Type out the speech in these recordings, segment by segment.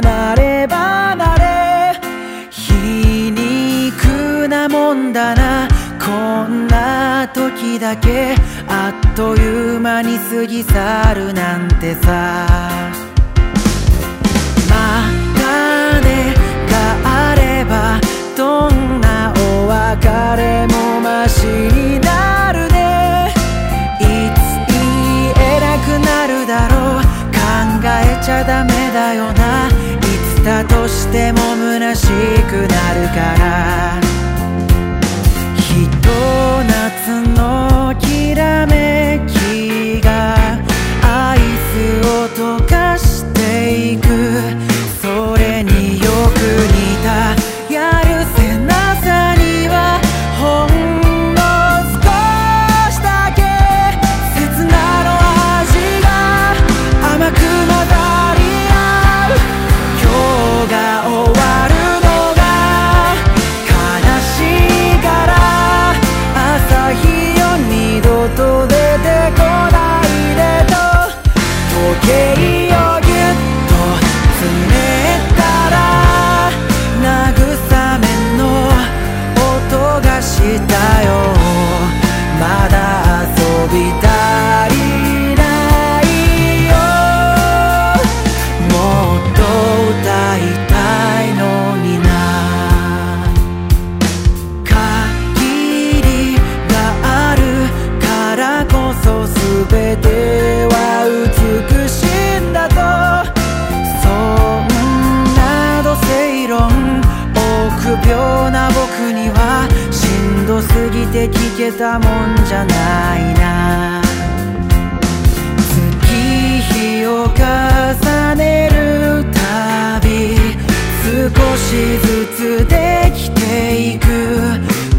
離れ離れ。皮肉なもんだな。こんな時だけ。あっという間に過ぎ去るなんてさ。またねがあればどんなお別れも parar. すぎて聞けたもんじゃないな。月日を重ねるたび少しずつできていく。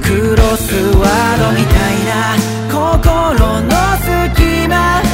クロスワードみたいな心の隙間。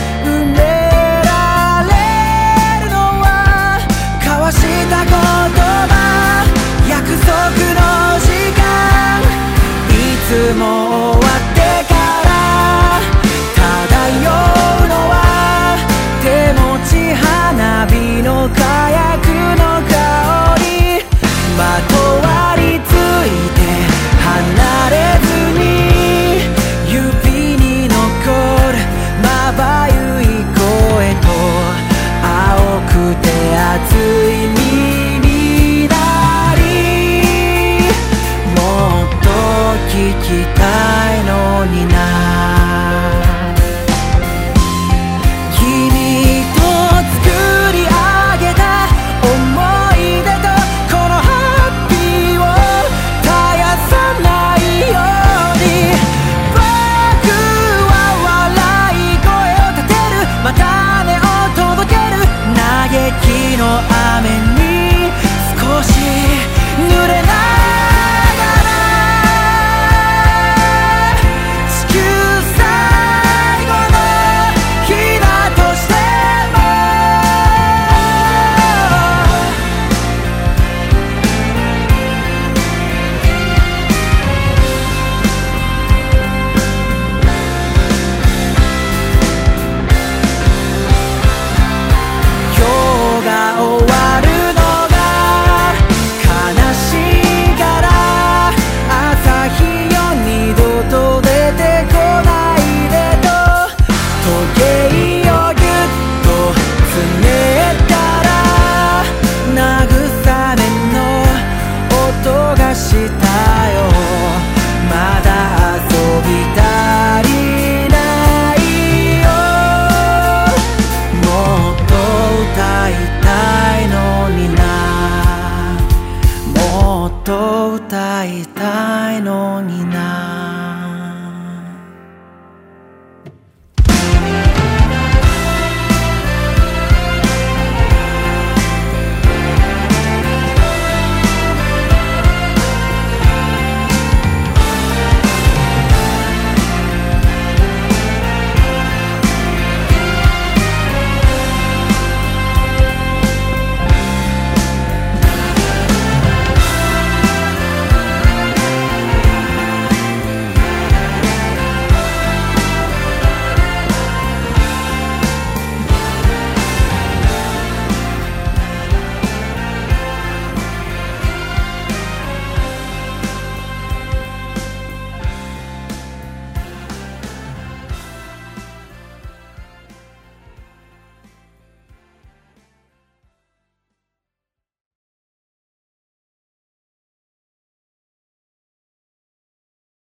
歌いたいのに